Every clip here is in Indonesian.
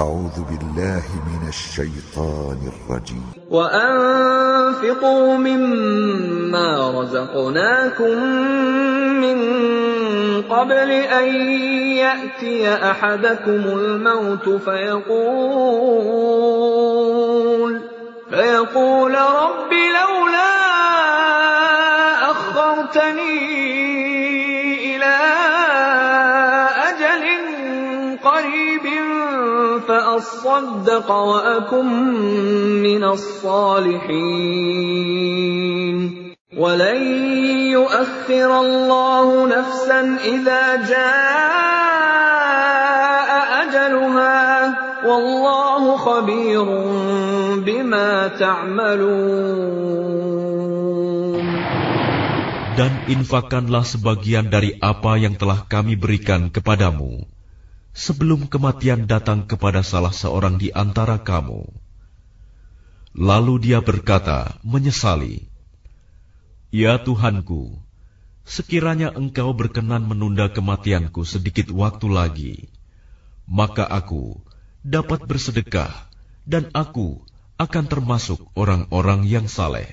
أعوذ بالله من الشيطان الرجيم. وأنفقوا مما رزقناكم من قبل أن يأتي أحدكم الموت فيقول فيقول رب لولا أخرتني قريب فأصدق وأكن من الصالحين ولن يؤخر الله نفسا إذا جاء أجلها والله خبير بما تعملون Dan infakkanlah sebagian dari apa yang telah kami berikan kepadamu sebelum kematian datang kepada salah seorang di antara kamu. Lalu dia berkata, menyesali, Ya Tuhanku, sekiranya engkau berkenan menunda kematianku sedikit waktu lagi, maka aku dapat bersedekah dan aku akan termasuk orang-orang yang saleh.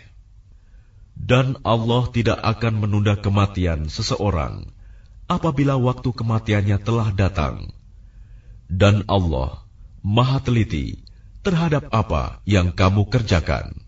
Dan Allah tidak akan menunda kematian seseorang apabila waktu kematiannya telah datang. Dan Allah Maha Teliti terhadap apa yang kamu kerjakan.